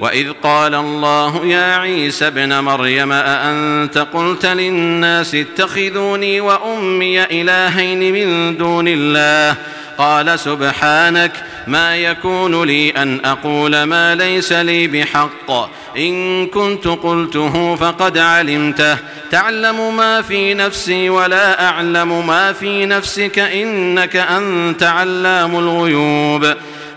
وَإِذْ قَالَ اللَّهُ يَا عِيسَى ابْنَ مَرْيَمَ أَأَنْتَ قُلْتَ لِلنَّاسِ اتَّخِذُونِي وَأُمِّيَ إِلَٰهَيْنِ مِن دُونِ اللَّهِ قَالَ سُبْحَانَكَ مَا يَكُونُ لِي أَنْ أَقُولَ مَا لَيْسَ لِي بِحَقٍّ إِن كُنْتُ قُلْتُهُ فَقَدْ عَلِمْتَهُ تَعْلَمُ مَا فِي نَفْسِي وَلَا أَعْلَمُ مَا فِي نَفْسِكَ إِنَّكَ أَنْتَ عَلَّامُ الْغُيُوبِ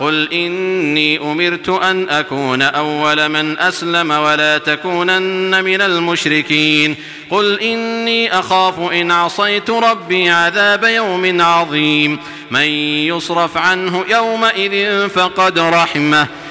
قل إني أمرت أن أكون أول من أسلم ولا تكونن من المشركين. قل إني أخاف إن عصيت ربي عذاب يوم عظيم. من يصرف عنه يومئذ فقد رحمه.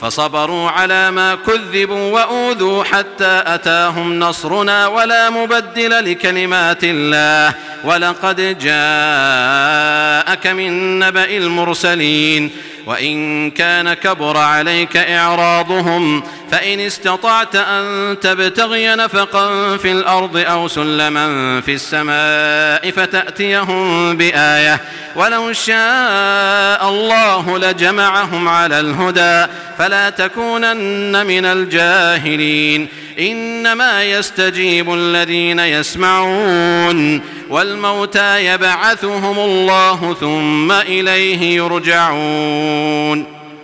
فصبروا على ما كذبوا وأوذوا حتى أتاهم نصرنا ولا مبدل لكلمات الله ولقد جاءك من نبأ المرسلين وإن كان كبر عليك إعراضهم فإن استطعت أن تبتغي نفقا في الأرض أو سلما في السماء فتأتيهم بآية. ولو شاء الله لجمعهم على الهدى. فلا تكونن من الجاهلين. إنما يستجيب الذين يسمعون. والموتى يبعثهم الله ثم إليه يرجعون.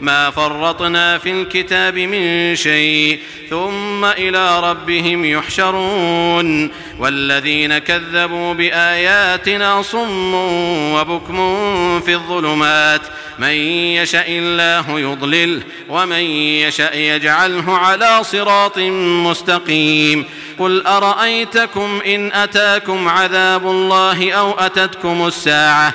ما فرطنا في الكتاب من شيء ثم إلى ربهم يحشرون والذين كذبوا بآياتنا صم وبكم في الظلمات من يشاء الله يضلل ومن يشاء يجعله على صراط مستقيم قل أرأيتكم إن أتاكم عذاب الله أو أتتكم الساعة